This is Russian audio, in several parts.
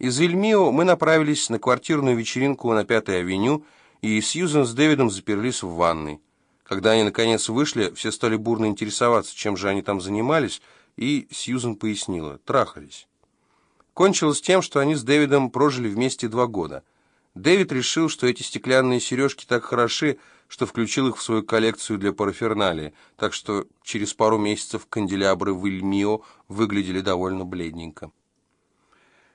Из Эльмио мы направились на квартирную вечеринку на Пятой авеню, и Сьюзен с Дэвидом заперлись в ванной. Когда они, наконец, вышли, все стали бурно интересоваться, чем же они там занимались, и Сьюзен пояснила – трахались. Кончилось тем, что они с Дэвидом прожили вместе два года. Дэвид решил, что эти стеклянные сережки так хороши, что включил их в свою коллекцию для параферналии, так что через пару месяцев канделябры в Ильмио выглядели довольно бледненько.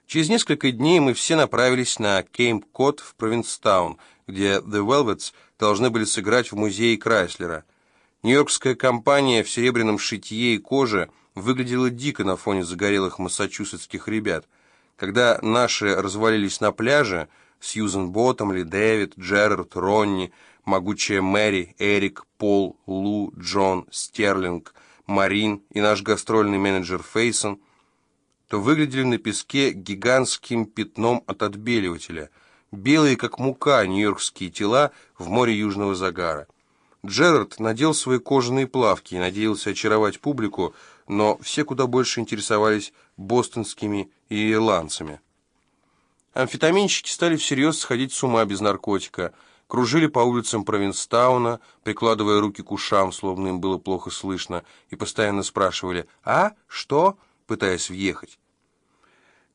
Через несколько дней мы все направились на Кеймп-Кот в Провинстаун, где The Velvets должны были сыграть в музее Крайслера. Нью-Йоркская компания в серебряном шитье и коже выглядела дико на фоне загорелых массачусетских ребят. Когда наши развалились на пляже, Сьюзен Боттомли, Дэвид, Джерард, Ронни, могучая Мэри, Эрик, Пол, Лу, Джон, Стерлинг, Марин и наш гастрольный менеджер Фейсон – то выглядели на песке гигантским пятном от отбеливателя, белые, как мука, нью-йоркские тела в море южного загара. Джерард надел свои кожаные плавки и надеялся очаровать публику, но все куда больше интересовались бостонскими и ирландцами. Амфетаминщики стали всерьез сходить с ума без наркотика, кружили по улицам Провинстауна, прикладывая руки к ушам, словно им было плохо слышно, и постоянно спрашивали «А? Что?» Пытаясь въехать.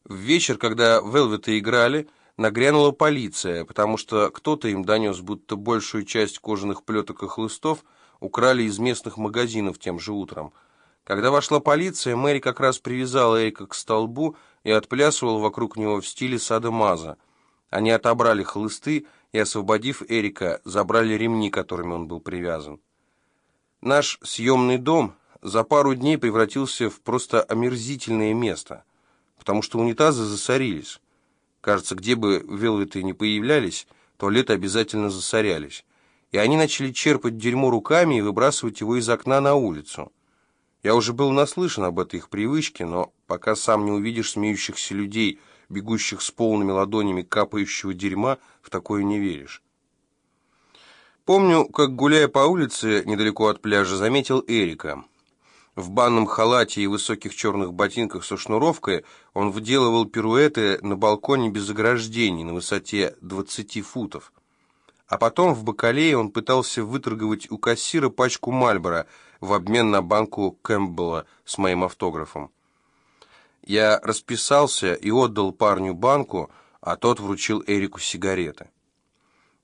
В вечер, когда Велветы играли, нагрянула полиция, потому что кто-то им донес, будто большую часть кожаных плеток и хлыстов украли из местных магазинов тем же утром. Когда вошла полиция, Мэри как раз привязала Эрика к столбу и отплясывала вокруг него в стиле сада Маза. Они отобрали хлысты и, освободив Эрика, забрали ремни, которыми он был привязан. Наш съемный дом за пару дней превратился в просто омерзительное место, потому что унитазы засорились. Кажется, где бы велветы не появлялись, туалеты обязательно засорялись. И они начали черпать дерьмо руками и выбрасывать его из окна на улицу. Я уже был наслышан об этой их привычке, но пока сам не увидишь смеющихся людей, бегущих с полными ладонями капающего дерьма, в такое не веришь. Помню, как, гуляя по улице недалеко от пляжа, заметил Эрика. В банном халате и высоких черных ботинках со шнуровкой он вделывал пируэты на балконе без ограждений на высоте 20 футов. А потом в бакалее он пытался выторговать у кассира пачку Мальбора в обмен на банку Кэмпбелла с моим автографом. Я расписался и отдал парню банку, а тот вручил Эрику сигареты.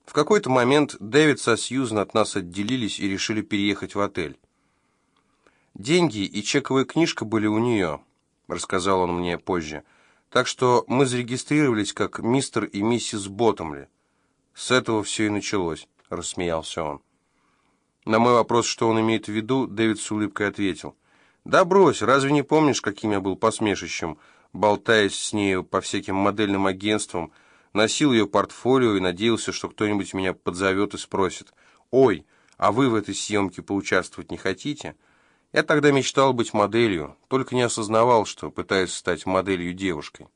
В какой-то момент Дэвид со Сьюзен от нас отделились и решили переехать в отель. Деньги и чековая книжка были у нее, рассказал он мне позже. Так что мы зарегистрировались как мистер и миссис Боттомли. С этого все и началось, рассмеялся он. На мой вопрос, что он имеет в виду, Дэвид с улыбкой ответил. «Да брось, разве не помнишь, каким я был посмешищем, болтаясь с нею по всяким модельным агентствам, носил ее портфолио и надеялся, что кто-нибудь меня подзовет и спросит, «Ой, а вы в этой съемке поучаствовать не хотите?» Я тогда мечтал быть моделью, только не осознавал, что пытаюсь стать моделью девушкой.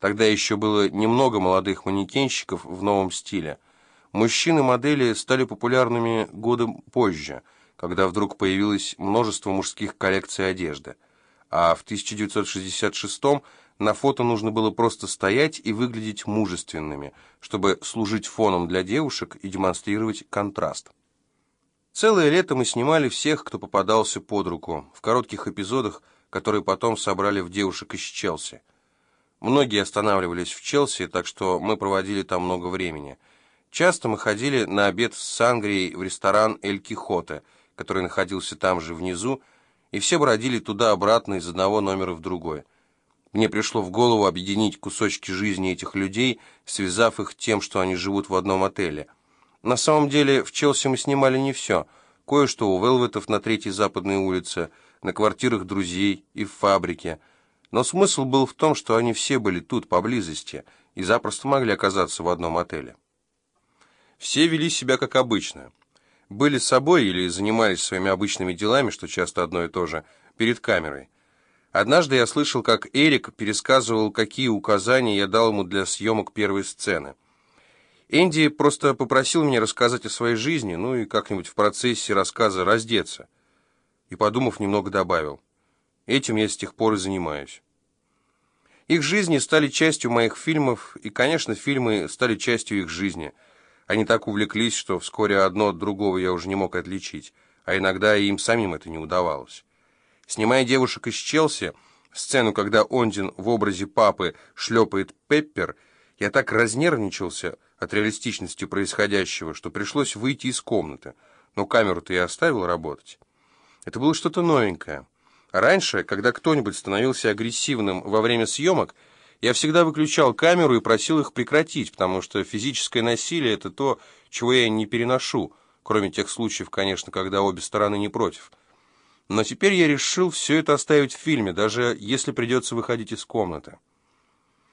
Тогда еще было немного молодых манекенщиков в новом стиле. Мужчины-модели стали популярными годом позже, когда вдруг появилось множество мужских коллекций одежды. А в 1966 на фото нужно было просто стоять и выглядеть мужественными, чтобы служить фоном для девушек и демонстрировать контраст. Целое лето мы снимали всех, кто попадался под руку, в коротких эпизодах, которые потом собрали в девушек из Челси. Многие останавливались в Челси, так что мы проводили там много времени. Часто мы ходили на обед с Сангрией в ресторан «Эль Кихоте», который находился там же внизу, и все бродили туда-обратно из одного номера в другой. Мне пришло в голову объединить кусочки жизни этих людей, связав их тем, что они живут в одном отеле – на самом деле, в Челси мы снимали не все. Кое-что у Велветов на Третьей Западной улице, на квартирах друзей и в фабрике. Но смысл был в том, что они все были тут, поблизости, и запросто могли оказаться в одном отеле. Все вели себя как обычно. Были с собой или занимались своими обычными делами, что часто одно и то же, перед камерой. Однажды я слышал, как Эрик пересказывал, какие указания я дал ему для съемок первой сцены. Энди просто попросил меня рассказать о своей жизни, ну и как-нибудь в процессе рассказа раздеться. И, подумав, немного добавил. Этим я с тех пор и занимаюсь. Их жизни стали частью моих фильмов, и, конечно, фильмы стали частью их жизни. Они так увлеклись, что вскоре одно от другого я уже не мог отличить, а иногда и им самим это не удавалось. Снимая девушек из Челси, сцену, когда Ондин в образе папы шлепает Пеппер, я так разнервничался от реалистичности происходящего, что пришлось выйти из комнаты, но камеру-то я оставил работать. Это было что-то новенькое. Раньше, когда кто-нибудь становился агрессивным во время съемок, я всегда выключал камеру и просил их прекратить, потому что физическое насилие – это то, чего я не переношу, кроме тех случаев, конечно, когда обе стороны не против. Но теперь я решил все это оставить в фильме, даже если придется выходить из комнаты.